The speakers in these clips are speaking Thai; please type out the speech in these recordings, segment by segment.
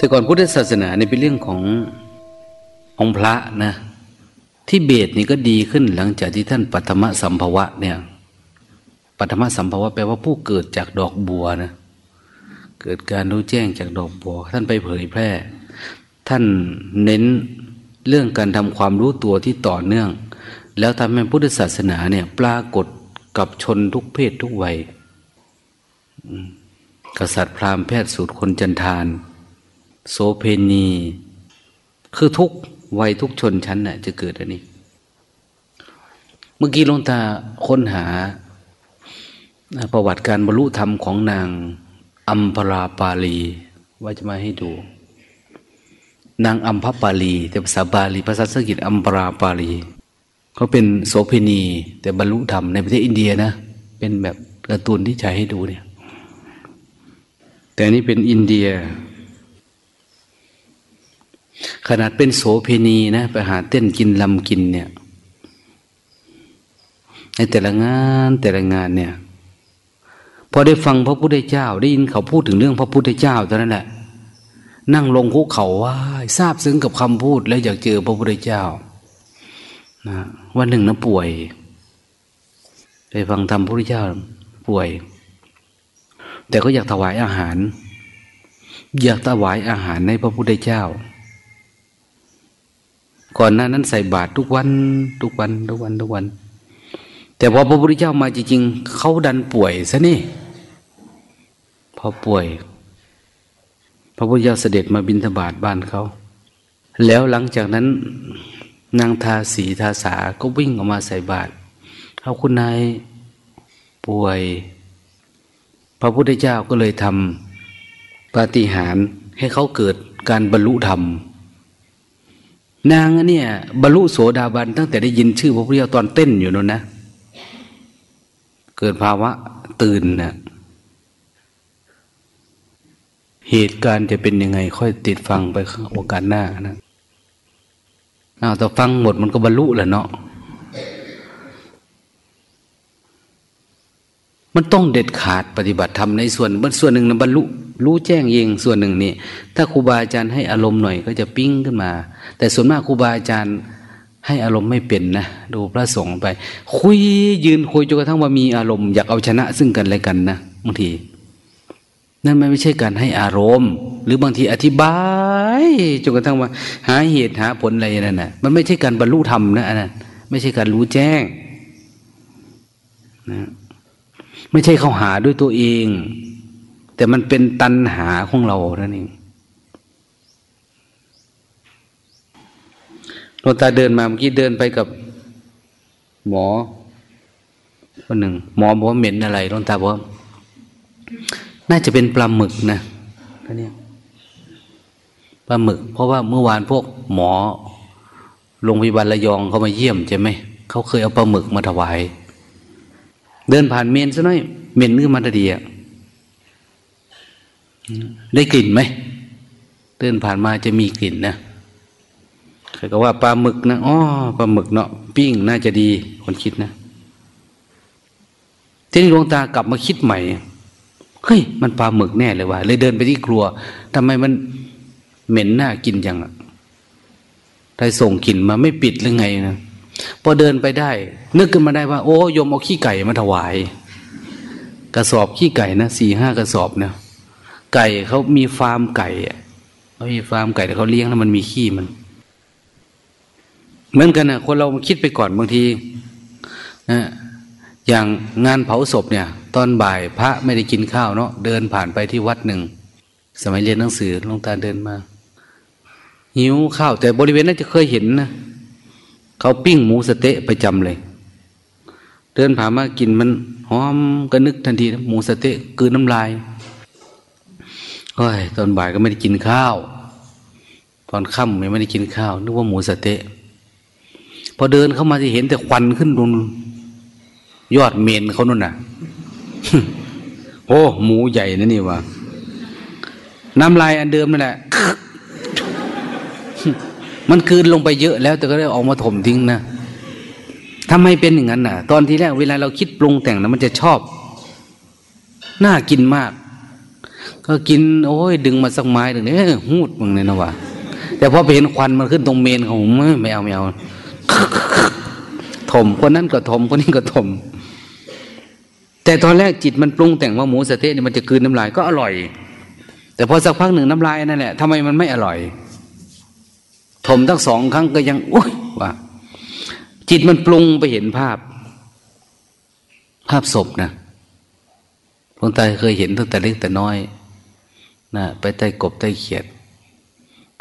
แต่ก่อนพุทธศาสนาเนี่ยเป็นเรื่องขององค์พระนะที่เบตนี่ก็ดีขึ้นหลังจากที่ท่านปัทมสัมภวะเนี่ยปัทมสัมภวะแปลว่าผู้เกิดจากดอกบัวนะเกิดการรู้แจ้งจากดอกบัว ท่านไปเผยแพร่ ท่านเน้นเรื่องการทำความรู้ตัวที่ต่อเนื่อง แล้วทำให้พุทธศาสนาเนี่ยปรากฏกับชนทุกเพศทุกวัยกษัตริย์พราหมณ์แพทย์สูตรคนจันทาน โสเพณี คือทุกวัยทุกชนชั้นน่ะ จะเกิดอันนี้ เมื่อกี้ลงตาค้นหา ประวัติการบรรลุธรรมของนางอัมพราปาลี ว่าจะมาให้ดู นางอัมพปาลี แต่ภาษาบาลีภาษาสังกฤษอัมพราปาลีเขาเป็นโสเพณี แต่บรรลุธรรมในประเทศอินเดียนะ เป็นแบบการะตูนที่ใช้ให้ดูเนี่ย แต่นี่เป็นอินเดีย ขนาดเป็นโสเพณีนะไปหาเต้นกินลำกินเนี่ย ในแต่ละงานแต่ละงานเนี่ยพอได้ฟังพระพุทธเจ้า ได้ยินเขาพูดถึงเรื่องพระพุทธเจ้าเท่านั้นแหละ นั่งลงคุกเขาว่าทราบซึ้งกับคำพูดแล้วอยากเจอพระพุทธเจ้านะวันหนึ่งนะป่วยไปฟังธรรมพระพุทธเจ้าป่วย แต่ก็อยากถวายอาหาร อยากถวายอาหารในพระพุทธเจ้า ก่อนหน้านั้นใส่บาตรทุกวัน ทุกวันทุกวันทุกวัน แต่พอพระพุทธเจ้ามาจริงๆเขาดันป่วยซะนี่ พอป่วย พระพุทธเจ้าเสด็จมาบิณฑบาตบ้านเขาแล้วหลังจากนั้น นางทาสีทาสาก็วิ่งออกมาใส่บาตรเอาคุณนายป่วย พระพุทธเจ้าก็เลยทำปาฏิหาริย์ให้เขาเกิดการบรรลุธรรม นางเนี่ยบรรลุโสดาบันตั้งแต่ได้ยินชื่อพระพุทธเจ้าตอนเต้นอยู่นั่นนะ เกิดภาวะตื่นนะเหตุการณ์จะเป็นยังไง ค่อยติดฟังไปโอกาสหน้านะเอาแต่ฟังหมดมันก็บรรลุแหละเนาะมันต้องเด็ดขาดปฏิบัติธรรมในส่วนบนส่วนหนึ่งนะบรรลุ รู้แจ้งเองส่วนหนึ่งนี่ ถ้าครูบาอาจารย์ให้อารมณ์หน่อยก็จะปิ้งขึ้นมา แต่ส่วนมากครูบาอาจารย์ให้อารมณ์ไม่เป็นนะดูพระสงฆ์ไป คุยยืนคุยจนกระทั่งว่ามีอารมณ์อยากเอาชนะซึ่งกันและกันนะบางทีนั่นไม่ใช่การให้อารมณ์ หรือบางทีอธิบายจนกระทั่งว่า หาเหตุหาผลอะไรนั่นนะมันไม่ใช่การบรรลุธรรมนะอันนั้นไม่ใช่การรู้แจ้งนะไม่ใช่เข้าหาด้วยตัวเอง แต่มันเป็นตัณหาของเรานั่นเองหลวงตาเดินมาเมื่อกี้เดินไปกับหมอคนหนึ่งหมอบอกว่าเหม็นอะไรหลวงตาบอกว่าน่าจะเป็นปลาหมึกนะท่านี้ปลาหมึก เพราะว่าเมื่อวานพวกหมอโรงพยาบาลระยองเขามาเยี่ยมใช่ไหมเขาเคยเอาปลาหมึกมาถวาย เดินผ่านเมนซะหน่อยเมนขึ้นมาตะดีอะ ได้กลิ่นไหมเดินผ่านมาจะมีกลิ่นนะใครก็ว่าปลาหมึกนะอ๋อปลาหมึกเนาะปิ้งน่าจะดีคนคิดนะทีนี้ดวงตากลับมาคิดใหม่เฮ้ยมันปลาหมึกแน่เลยว่ะเลยเดินไปที่ครัวทำไมมันเหม็นหน้ากินจังอะใครส่งกลิ่นมาไม่ปิดหรือไงนะพอเดินไปได้ นึกขึ้นมาได้ว่า โอ้ยมเอาขี้ไก่มาถวาย กระสอบขี้ไก่นะสี่ห้ากระสอบนะ ไก่เขามีฟาร์มไก่เขามีฟาร์มไก่แต่เขาเลี้ยงแล้วมันมีขี้มัน เหมือนกันนะคนเราคิดไปก่อนบางทีนะอย่างงานเผาศพเนี่ย ตอนบ่ายพระไม่ได้กินข้าวเนาะเดินผ่านไปที่วัดหนึ่ง สมัยเรียนหนังสือลงตาเดินมา หิวข้าว แต่บริเวณนั้นจะเคยเห็นนะเขาปิ้งหมูสเต๊ะประจำเลย เดินผ่านมากินมันหอมก็นึกทันทีหมูสเต๊ะกืนน้ำลาย โอ้ยตอนบ่ายก็ไม่ได้กินข้าว ตอนค่ำยังไม่ได้กินข้าว นึกว่าหมูสเต๊ะพอเดินเข้ามาจะเห็นแต่ควันขึ้นตรงยอดเมนเขานู่นน่ะ โอ้หมูใหญ่นะนี่วะน้ำลายอันเดิมนั่นแหละมันคืนลงไปเยอะแล้ว แต่ก็ได้ออกมาถมทิ้งนะทำไมเป็นอย่างนั้นน่ะ ตอนที่แรกเวลาเราคิดปรุงแต่งนะมันจะชอบ น่ากินมาก ก็ก็กินโอ้ยดึงมาสักไม้หนึ่งเนี่ยหูดมึงเลยนะวะแต่พอไปเห็นควันมันขึ้นตรงเมนของผมไม่เอาไม่เอาถมคนนั้นก็ถมคนนี้ก็ถม แต่ตอนแรกจิตมันปรุงแต่งว่าหมูสเต๊ะนี่มันจะคืนน้ำลายก็อร่อย แต่พอสักพักหนึ่งน้ำลายนั่นแหละทำไมมันไม่อร่อย ถมทั้งสองครั้งก็ยังอุ้ยว่าจิตมันปรุงไปเห็นภาพ ภาพศพนะหลวงตาเคยเห็นตั้งแต่เล็กแต่น้อย นะไปใต้กบใต้เขียด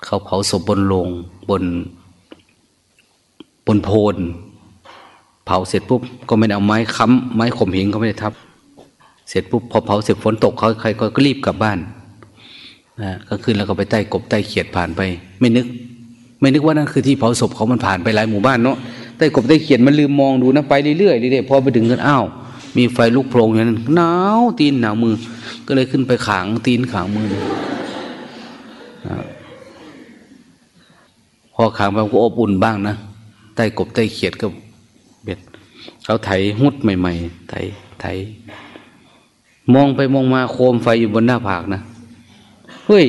เขาเผาศพบนโลงบน บนโพนเผาเสร็จปุ๊บก็ไม่เอาไม้ค้ำไม้ข่มหิงเขาไม่ได้ทับ เสร็จปุ๊บพอเผาเสร็จฝนตกเขาใครก็รีบกลับบ้านนะก็ขึ้นแล้วก็ไปใต้กบใต้เขียดผ่านไป ไม่นึก ไม่นึกว่านั่นคือที่เผาศพเขามันผ่านไปหลายหมู่บ้านเนาะใต้กบใต้เขียดมันลืมมองดูนะไปเรื่อยๆเรื่อยๆพอไปถึงกันอ้าว มีไฟลุกโพลงอย่างนั้นหนาวตีนหนาวมือ ก็เลยขึ้นไปขางตีนขางมือพอขางไปก็อบอุ่นบ้างนะใต้กบใต้เขียดก็เบ็ดเขาไถหุดใหม่ๆไถไถมองไปมองมาโคมไฟอยู่บนหน้าผากนะเฮ้ย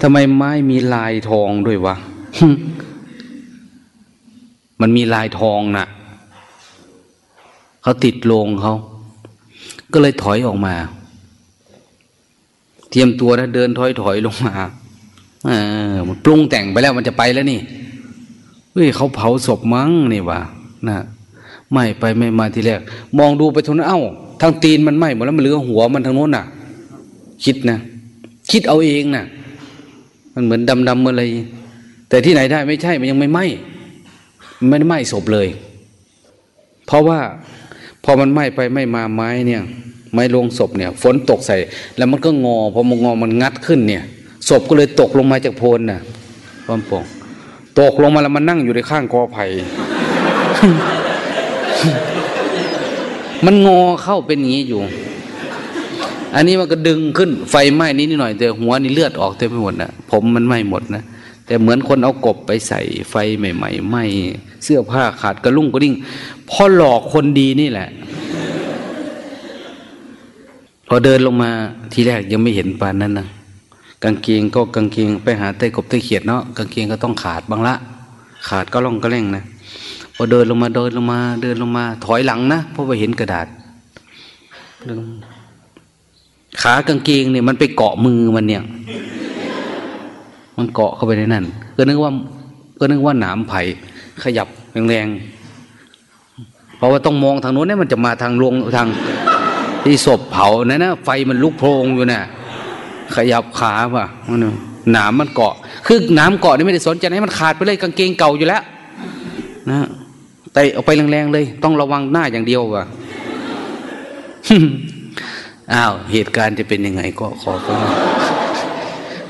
ทำไมไม้มีลายทองด้วยวะมันมีลายทองนะ่ะ เขาติดโลงเขา ก็เลยถอยออกมา เตรียมตัวนะเดินถอยถอยลงมาเออมันปรุงแต่งไปแล้วมันจะไปแล้วนี่เฮ้ยเขาเผาศพมั้งนี่วะนะไม่ไปไม่มาทีแรก มองดูไปทนเอ้า ทางตีนมันไหม้หมดแล้วมันเหลือหัวมันทางโน้นน่ะ คิดนะคิดเอาเองน่ะ มันเหมือนดำดำอะไร แต่ที่ไหนได้ไม่ใช่มันยังไม่ไหม้ไม่ได้ไหม้ศพเลย เพราะว่า พอมันไหม้ไปไม้มาไม้เนี่ย ไม้ลงศพเนี่ย ฝนตกใส่ แล้วมันก็งอพอมันงอมันงัดขึ้นเนี่ยศพก็เลยตกลงมาจากโพนน่ะป้อมปองตกลงมาแล้วมันนั่งอยู่ในข้างกอไผ่มันงอเข้าเป็นอย่างนี้อยู่ อันนี้มันก็ดึงขึ้นไฟไหม้นิดหน่อยแต่หัวนี่เลือดออกเต็มไปหมดนะผมมันไหม้หมดนะ แต่เหมือนคนเอากบไปใส่ไฟใหม่ๆไหม้เสื้อผ้าขาดกระลุ่งกระดิ่งพอหลอกคนดีนี่แหละ พอเดินลงมาทีแรกยังไม่เห็นปานนั้นนะกางเกงก็กางเกงไปหาเต้กบเต้เขียดเนาะกางเกงก็ต้องขาดบางละ ขาดก็ล่องก็แร่งนะพอเดินลงมาเดินลงมา เดินลงมา ถอยหลังนะเพราะว่าเห็นกระดาษขากางเกงเนี่ยมันไปเกาะมือมันเนี่ย มันเกาะเข้าไปในนั้นก็นึกว่าก็นึกว่าหนามไผ่ขยับแรงๆเพราะว่าต้องมองทางโน้นเนี่ยมันจะมาทางลวงทางที่ศพเผานะนะไฟมันลุกโพลงอยู่นะ่ะขยับขาป่ะมันหนามมันเกาะ คือหนามเกาะนี่ไม่ได้สนใจให้มันขาดไปเลยกางเกงเก่าอยู่แล้วนะแต่เอาไปแรงๆเลย ต้องระวังหน้าอย่างเดียวว่ะอ้าวเหตุการณ์จะเป็นยังไงก็ขอฟัง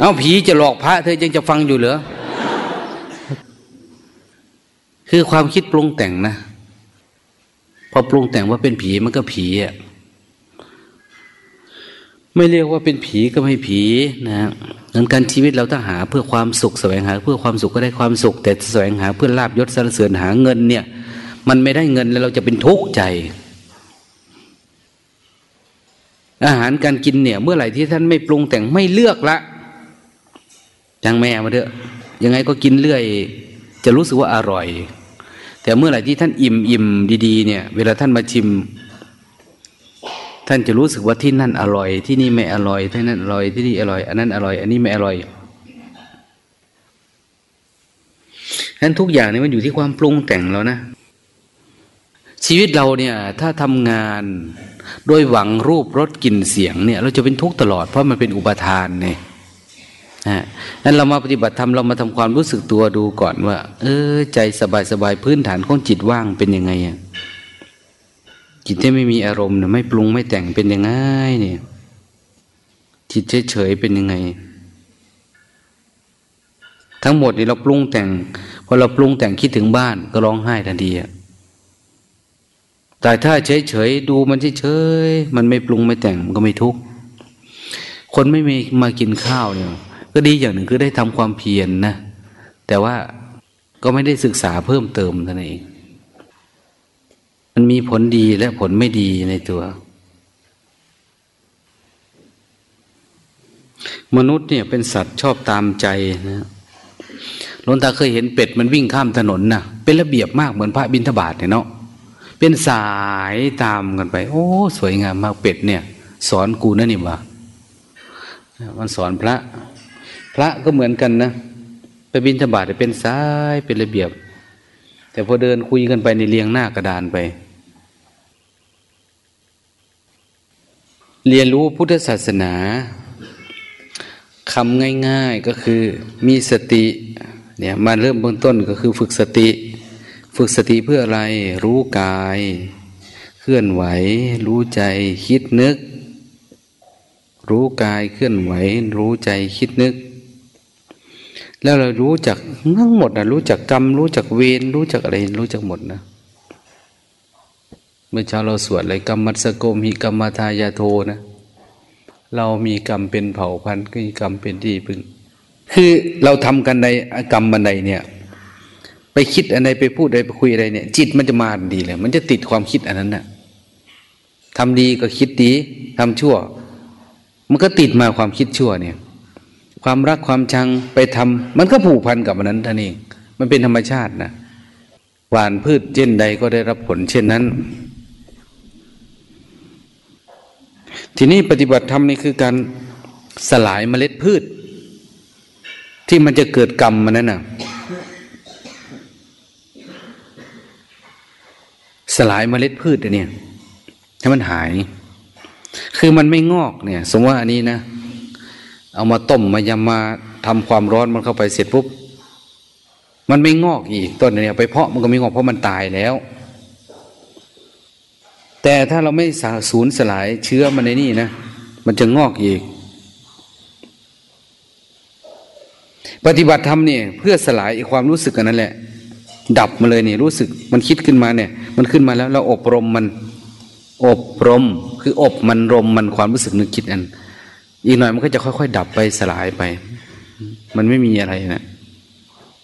เอาผีจะหลอกพระเธอยังจะฟังอยู่เหรอ คือความคิดปรุงแต่งนะ พอปรุงแต่งว่าเป็นผีมันก็ผีอะ ไม่เรียกว่าเป็นผีก็ไม่ผีนะเหมือนกันชีวิตเราถ้าหาเพื่อความสุขแสวงหา เพื่อความสุขก็ได้ความสุข แต่แสวงหาเพื่อลาบยศสรรเสริญหาเงินเนี่ย มันไม่ได้เงินแล้วเราจะเป็นทุกข์ใจอาหารการกินเนี่ย เมื่อไหร่ที่ท่านไม่ปรุงแต่งไม่เลือกละ จังแม่มาเถอะ ยังไงก็กินเรื่อย จะรู้สึกว่าอร่อย แต่เมื่อไหร่ที่ท่านอิ่มอิ่มดีๆ เนี่ย เวลาท่านมาชิม ท่านจะรู้สึกว่าที่นั่นอร่อย ที่นี่ไม่อร่อยที่นั่นอร่อยที่นี่อร่อย อันนั้นอร่อย อันนี้ไม่อร่อยฉะนั้นทุกอย่างนี่มันอยู่ที่ความปรุงแต่งแล้วนะ ชีวิตเราเนี่ย ถ้าทำงานโดยหวังรูปรสกลิ่นเสียงเนี่ย เราจะเป็นทุกข์ตลอดเพราะมันเป็นอุปทานเนี่ย นั้นเรามาปฏิบัติธรรมเรามาทำความรู้สึกตัวดูก่อนว่า เออ ใจสบายสบายพื้นฐานของจิตว่างเป็นยังไงอะจิตที่ไม่มีอารมณ์เนี่ยไม่ปรุงไม่แต่งเป็นยังไงเนี่ย จิตเฉยๆเป็นยังไง ทั้งหมดนี่เราปรุงแต่งพอเราปรุงแต่งคิดถึงบ้านก็ร้องไห้ทันทีอะแต่ถ้าเฉยๆดูมันเฉยๆมันไม่ปรุงไม่แต่งมันก็ไม่ทุกข์คนไม่มีมากินข้าวเนี่ย ก็ดีอย่างหนึ่งคือได้ทำความเพียรนนะ แต่ว่าก็ไม่ได้ศึกษาเพิ่มเติมเท่านั้นเอง มันมีผลดีและผลไม่ดีในตัว มนุษย์เนี่ยเป็นสัตว์ชอบตามใจนะหลวงตาเคยเห็นเป็ดมันวิ่งข้ามถนนนะเป็นระเบียบมากเหมือนพระบิณฑบาตเนี่ยเนาะ เป็นสายตามกันไป โอ้ สวยงามมากเป็ดเนี่ย สอนกูนะนี่วะมันสอนพระ พระก็เหมือนกันนะไปบินธบาตเป็นสายเป็นระเบียบ แต่พอเดินคุยกันไปในเรียงหน้ากระดานไป เรียนรู้พุทธศาสนาคำง่ายๆก็คือมีสติเนี่ยมาเริ่มเบื้องต้นก็คือฝึกสติ ฝึกสติเพื่ออะไรรู้กาย เคลื่อนไหว รู้ใจคิดนึก รู้กายเคลื่อนไหว รู้ใจคิดนึก แล้วเรารู้จักทั้งหมดนะรู้จักกรรม รู้จักเวรรู้จักอะไรรู้จักหมดนะเมื่อเช้าเราสวดอะไรกรรมมัสโกมหิกรรมทายาโทนะ เรามีกรรมเป็นเผ่าพันธุ์มีกรรมเป็นที่พึ่ง คือเราทำกันในกรรมบันไดเนี่ย ไปคิดอะไรไปพูดอะไรไปคุยอะไรเนี่ย จิตมันจะมาดีเลย มันจะติดความคิดอันนั้นนะ่ะทำดีก็คิดดีทำชั่ว มันก็ติดมาความคิดชั่วเนี่ย ความรักความชังไปทำมันก็ผูกพันกับมันนั้นท่านเองมันเป็นธรรมชาตินะหวานพืชเช่นใดก็ได้รับผลเช่นนั้น ทีนี้ปฏิบัติธรรมนี่คือการสลายเมล็ดพืช ที่มันจะเกิดกรรมมันนั่นน่ะสลายเมล็ดพืชเนี่ยให้มันหาย คือมันไม่งอกเนี่ย สมมติว่าอันนี้นะ เอามาต้มมายำมาทำความร้อนมันเข้าไปเสร็จปุ๊บมันไม่งอกอีกต้นเนี่ยไปเพาะมันก็ไม่งอกเพราะมันตายแล้ว แต่ถ้าเราไม่สาสูญสลายเชื้อมันในนี่นะ มันจะงอกอีก ปฏิบัติธรรมเนี่ยเพื่อสลายความรู้สึกกันนั่นแหละ ดับมาเลยเนี่ยรู้สึกมันคิดขึ้นมาเนี่ย มันขึ้นมาแล้วเราอบรมมัน อบรม คืออบมันรมมันความรู้สึกนึกคิดอัน อีกหน่อยมันก็จะค่อย ๆ ดับไปสลายไป มันไม่มีอะไรนะ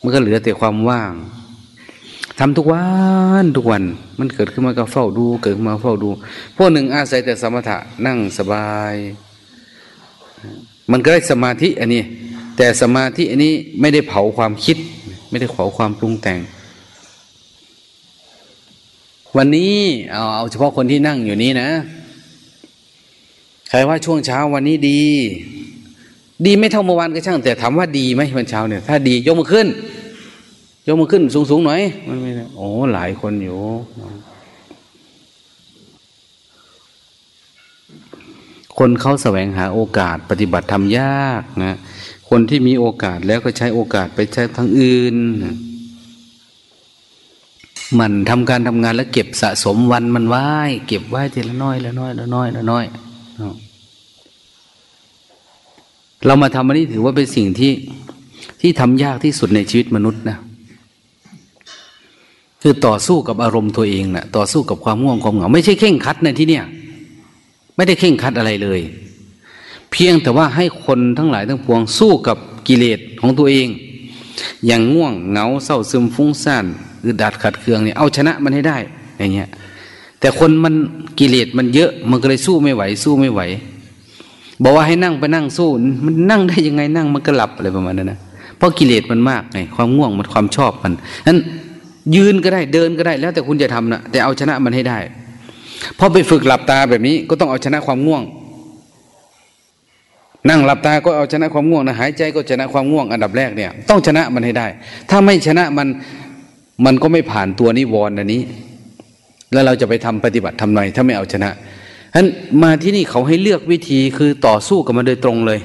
มันก็เหลือแต่ความว่างทำทุกวันทุกวัน มันเกิดขึ้นมาก็เฝ้าดู เกิดขึ้นมาเฝ้าดูพวกหนึ่งอาศัยแต่สมถะนั่งสบาย มันก็ได้สมาธิอันนี้ แต่สมาธิอันนี้ไม่ได้เผาความคิด ไม่ได้เผาความปรุงแต่ง วันนี้เอาเอาเฉพาะคนที่นั่งอยู่นี้นะ ใครว่าช่วงเช้าวันนี้ดี ดีไม่เท่าเมื่อวานก็ช่าง แต่ถามว่าดีไหมวันเช้าเนี่ย ถ้าดียกมือขึ้น ยกมือขึ้นสูงๆหน่อยมันไม่โอ้หลายคนอยู่ คนเขาแสวงหาโอกาสปฏิบัติทำยากนะคนที่มีโอกาสแล้วก็ใช้โอกาสไปใช้ทางอื่นมันทำการทำงานแล้วเก็บสะสมวันมันไว้เก็บไว้ทีละน้อยละน้อยละน้อยละน้อย เรามาทำอันนี้ถือว่าเป็นสิ่งที่ที่ทำยากที่สุดในชีวิตมนุษย์นะคือต่อสู้กับอารมณ์ตัวเองนะ่ะ ต่อสู้กับความง่วงความเหงาไม่ใช่เข่งคัดในที่เนี้ยไม่ได้เข่งคัดอะไรเลย เพียงแต่ว่าให้คนทั้งหลายทั้งปวงสู้กับกิเลสของตัวเอง อย่างง่วงเหงาเศร้าซึมฟุ้งซ่านอืดดัดขัดเคืองเนี่ยเอาชนะมันให้ได้อย่างเงี้ย แต่คนมันกิเลสมันเยอะ มันก็เลยสู้ไม่ไหว สู้ไม่ไหว บอกว่าให้นั่งไปนั่งสู้ มันนั่งได้ยังไงนั่งมันก็หลับอะไรประมาณนั้นนะเพราะกิเลสมันมากไงความง่วงมันความชอบมันนั้นยืนก็ได้เดินก็ได้แล้วแต่คุณจะทำนะแต่เอาชนะมันให้ได้พอไปฝึกหลับตาแบบนี้ก็ต้องเอาชนะความง่วง นั่งหลับตาก็เอาชนะความง่วงนะหายใจก็ชนะความง่วงอันดับแรกเนี่ย ต้องชนะมันให้ได้ ถ้าไม่ชนะมันมันก็ไม่ผ่านตัวนิวรณ์อันนี้ แล้วเราจะไปทำปฏิบัติทำไมถ้าไม่เอาชนะฉะนั้นมาที่นี่เขาให้เลือกวิธีคือต่อสู้กับมันโดยตรงเลย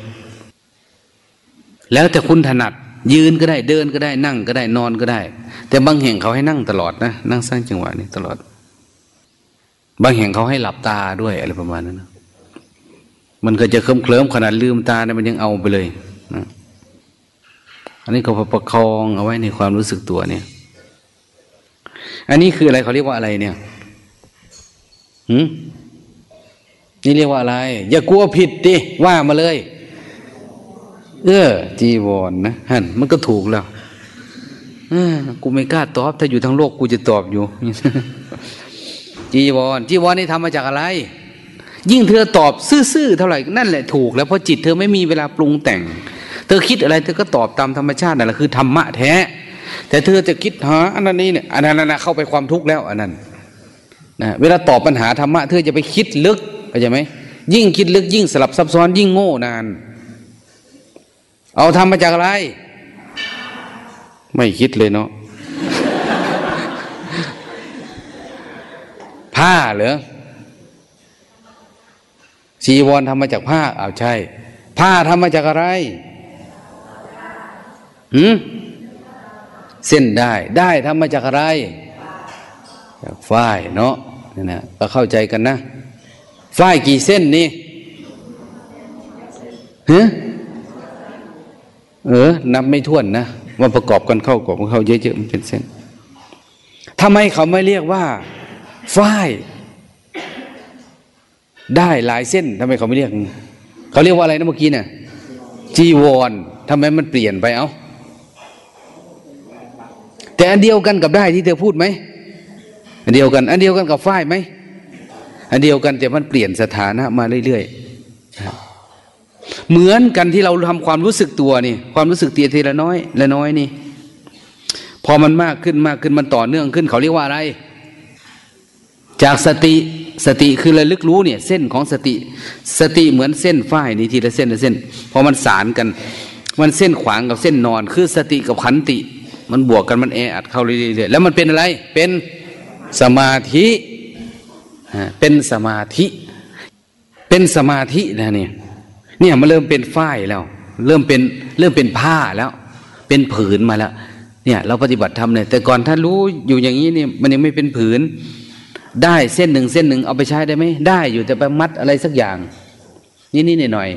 แล้วแต่คุณถนัดยืนก็ได้เดินก็ได้นั่งก็ได้นอนก็ได้ แต่บางแห่งเขาให้นั่งตลอดนะนั่งสร้างจังหวะนี้ตลอด บางแห่งเขาให้หลับตาด้วยอะไรประมาณนั้นนะมันก็จะเคลิ้มเคลิ้มขนาดลืมตาเนี่ยมันยังเอาไปเลยนะอันนี้เขาประคองเอาไว้ในความรู้สึกตัวเนี่ย อันนี้คืออะไรเขาเรียกว่าอะไรเนี่ย หืมนี่เรียกว่าอะไร อย่ากลัวผิดดิว่ามาเลย เออ จีวรนนะฮันมันก็ถูกแล้วอกูไม่กล้าตอบ ถ้าอยู่ทั้งโลกกูจะตอบอยู่ จีวร จีวรนี่ทำมาจากอะไร ยิ่งเธอตอบซื่อๆเท่าไหร่นั่นแหละถูก แล้วเพราะจิตเธอไม่มีเวลาปรุงแต่ง เธอคิดอะไร เธอก็ตอบตามธรรมชาตินั่นแหละคือธรรมะแท้ แต่เธอจะคิดหาอันนั้นนี่เนี่ยอันนั้นเข้าไปความทุกข์แล้วอันนั้น นะเวลาตอบปัญหาธรรมะเธอจะไปคิดลึกเข้าใจไหมยิ่งคิดลึกยิ่งสลับซับซ้อนยิ่งโง่นาน เอาทำมาจากอะไร ไม่คิดเลยเนาะผ้าเหรอชีวรทำมาจากผ้าอ้าวใช่ ผ้าทำมาจากอะไรหืมเส้นได้ ได้ทำมาจากอะไร จากฝ้ายเนาะ นี่นะก็เข้าใจกันนะฝ้ายกี่เส้นนี่ฮะเออ นับไม่ถ้วนนะว่าประกอบกันเข้ากอบกันเข้าเยอะๆมันเป็นเส้นทำไมเขาไม่เรียกว่าฝ้ายได้หลายเส้นทำไมเขาไม่เรียก เขาเรียกว่าอะไรนะเมื่อกี้เนี่ยจีวรทำไมมันเปลี่ยนไปเอา้าแต่อันเดียวกันกับได้ที่เธอพูดไหม อันเดียวกัน อันเดียวกันกับฝ้ายไหมอันเดียวกันแต่มันเปลี่ยนสถานะมาเรื่อยๆเหมือนกันที่เราทำความรู้สึกตัวนี่ ความรู้สึกเตียทีละน้อยละน้อยนี่ พอมันมากขึ้นมากขึ้นมันต่อเนื่องขึ้น เขาเรียกว่าอะไร จากสติสติคือระลึกรู้เนี่ย เส้นของสติ สติเหมือนเส้นฝ้ายนี่ทีละเส้นละเส้นพอมันสารกัน มันเส้นขวางกับเส้นนอน คือสติกับขันติ มันบวกกันมันแออัดเข้าเรื่อยๆแล้วมันเป็นอะไรเป็น สมาธิเป็นสมาธิ เป็นสมาธินะเนี่ยเนี่ยมันเริ่มเป็นฝ้ายแล้ว เริ่มเป็นเริ่มเป็นผ้าแล้ว เป็นผืนมาแล้วเนี่ย เราปฏิบัติทำเนี่ยแต่ก่อนถ้ารู้อยู่อย่างนี้เนี่ยมันยังไม่เป็นผืน ได้เส้นหนึ่งเส้นหนึ่งเอาไปใช้ได้ไหมได้อยู่แต่ไปมัดอะไรสักอย่างนี่นี่หน่อย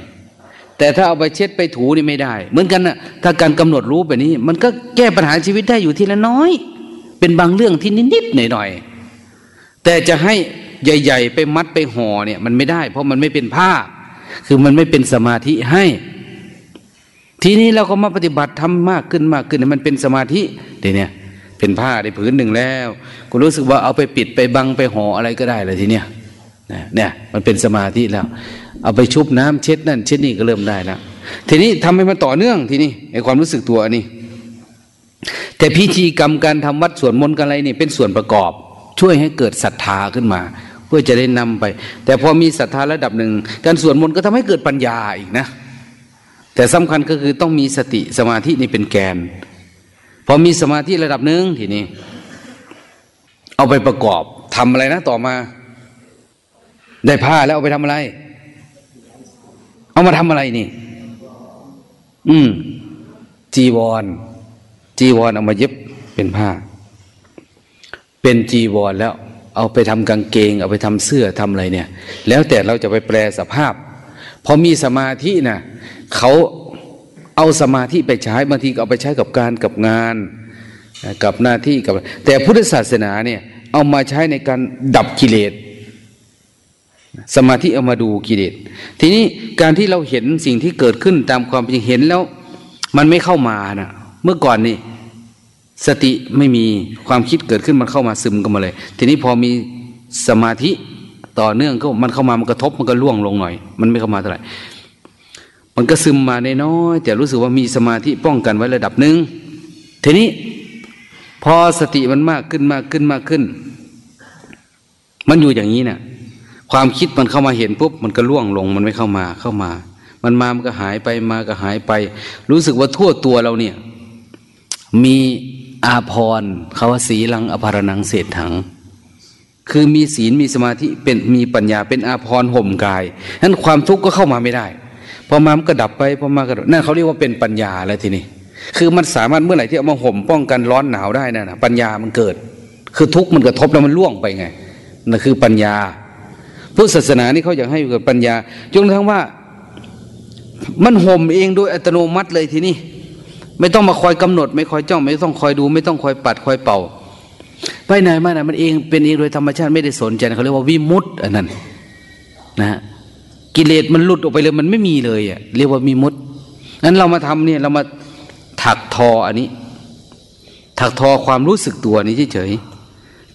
แต่ถ้าเอาไปเช็ดไปถูนี่ไม่ได้ เหมือนกันนะถ้าการกำหนดรู้แบบนี้ มันก็แก้ปัญหาชีวิตได้อยู่ทีละน้อย เป็นบางเรื่องที่นิดๆหน่อยๆแต่จะให้ใหญ่ ๆ ไปมัดไปห่อเนี่ย มันไม่ได้ เพราะมันไม่เป็นผ้า คือมันไม่เป็นสมาธิให้ ทีนี้เราก็มาปฏิบัติทำมากขึ้นมากขึ้นมันเป็นสมาธิเดี๋ยวนี้เป็นผ้าได้ผืนหนึ่งแล้วกูรู้สึกว่าเอาไปปิดไปบังไปห่ออะไรก็ได้เลยทีเนี้ยเนี่ย มันเป็นสมาธิแล้ว เอาไปชุบน้ำเช็ดนั่นเช็ดนี่ก็เริ่มได้แล้วทีนี้ทำให้มันต่อเนื่องทีนี้ไอความรู้สึกตัวอันนี้ แต่พิธีกรรมการทำวัดสวดมนต์กันอะไรนี่เป็นส่วนประกอบ ช่วยให้เกิดศรัทธาขึ้นมา เพื่อจะได้นำไป แต่พอมีศรัทธาระดับหนึ่ง การสวดมนต์ก็ทำให้เกิดปัญญาอีกนะ แต่สำคัญก็คือต้องมีสติสมาธินี่เป็นแกน พอมีสมาธิระดับหนึ่งทีนี้ เอาไปประกอบทำอะไรนะ ต่อมา ได้ผ้าแล้วเอาไปทำอะไร เอามาทำอะไรนี่ อืมจีวร จีวรเอามาเย็บเป็นผ้า เป็นจีวรแล้ว เอาไปทำกางเกง เอาไปทำเสื้อทำอะไรเนี่ย แล้วแต่เราจะไปแปลสภาพ พอมีสมาธินะ่ะเขาเอาสมาธิไปใช้บางทีก็เอาไปใช้กับการกับงาน กับหน้าที่กับ แต่พุทธศาสนาเนี่ยเอามาใช้ในการดับกิเลสสมาธิเอามาดูกิเลสทีนี้การที่เราเห็นสิ่งที่เกิดขึ้นตามความจริงเห็นแล้ว มันไม่เข้ามาน่ะ เมื่อก่อนนี่สติไม่มีความคิดเกิดขึ้นมันเข้ามาซึมกันมาเลย ทีนี้พอมีสมาธิต่อเนื่องก็มันเข้ามามันกระทบมันก็ล่วงลงหน่อย มันไม่เข้ามาเท่าไหร่มันก็ซึมมาในน้อยแต่รู้สึกว่ามีสมาธิป้องกันไว้ระดับหนึ่งทีนี้พอสติมันมากขึ้นมากขึ้นมากขึ้น มันอยู่อย่างนี้เนะ่ยความคิดมันเข้ามาเห็นปุ๊บมันก็ล่วงลง มันไม่เข้ามาเข้ามา มันมามันก็หายไปมาก็หายไป รู้สึกว่าทั่วตัวเราเนี่ย มีอาพรคาว่าสีลังอภารนังเศษถัง คือมีศีลมีสมาธิเป็นมีปัญญาเป็นอาพรห่มกายนั้นความทุกข์ก็เข้ามาไม่ได้พอมามันก็ดับไปพอมาก็นั่นเขาเรียกว่าเป็นปัญญาแล้วทีนี้คือมันสามารถเมื่อไหร่ที่เอามาห่มป้องกันร้อนหนาวได้นะนะปัญญามันเกิด คือทุกข์มันกระทบแล้วมันล่วงไปไงนั่นคือปัญญาพุทธศาสนานี่เขาอยากให้เกิดปัญญาจนทั้งว่า มันห่มเองโดยอัตโนมัติเลยทีนี้ ไม่ต้องมาคอยกำหนด ไม่คอยจ้อง ไม่ต้องคอยดู ไม่ต้องคอยปัดคอยเป่า ไปไหนมาไหนมันเองเป็นเองโดยธรรมชาติไม่ได้สนใจเขาเรียกว่าวิมุตต์อันนั้นนะฮะกิเลสมันหลุดออกไปเลยมันไม่มีเลยอะเรียกว่ามีมุดนั้นเรามาทำเนี่ยเรามาถักทออันนี้ ถักทอความรู้สึกตัวนี้เฉย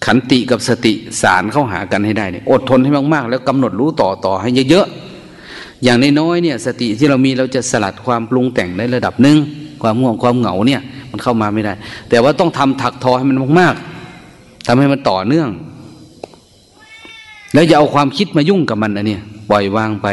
ขันติกับสติสารเข้าหากันให้ได้เนี่ยอดทนให้มากๆ แล้วกำหนดรู้ต่อต่อให้เยอะๆอย่างน้อยๆเนี่ย สติที่เรามีเราจะสลัดความปรุงแต่งในระดับหนึ่ง ความง่วงความเหงาเนี่ย มันเข้ามาไม่ได้ แต่ว่าต้องทำถักทอให้มันมากๆทำให้มันต่อเนื่อง แล้วอย่าเอาความคิดมายุ่งกับมันนะเนี่ยปล่อยวางไป